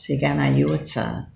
שגם היו קצת.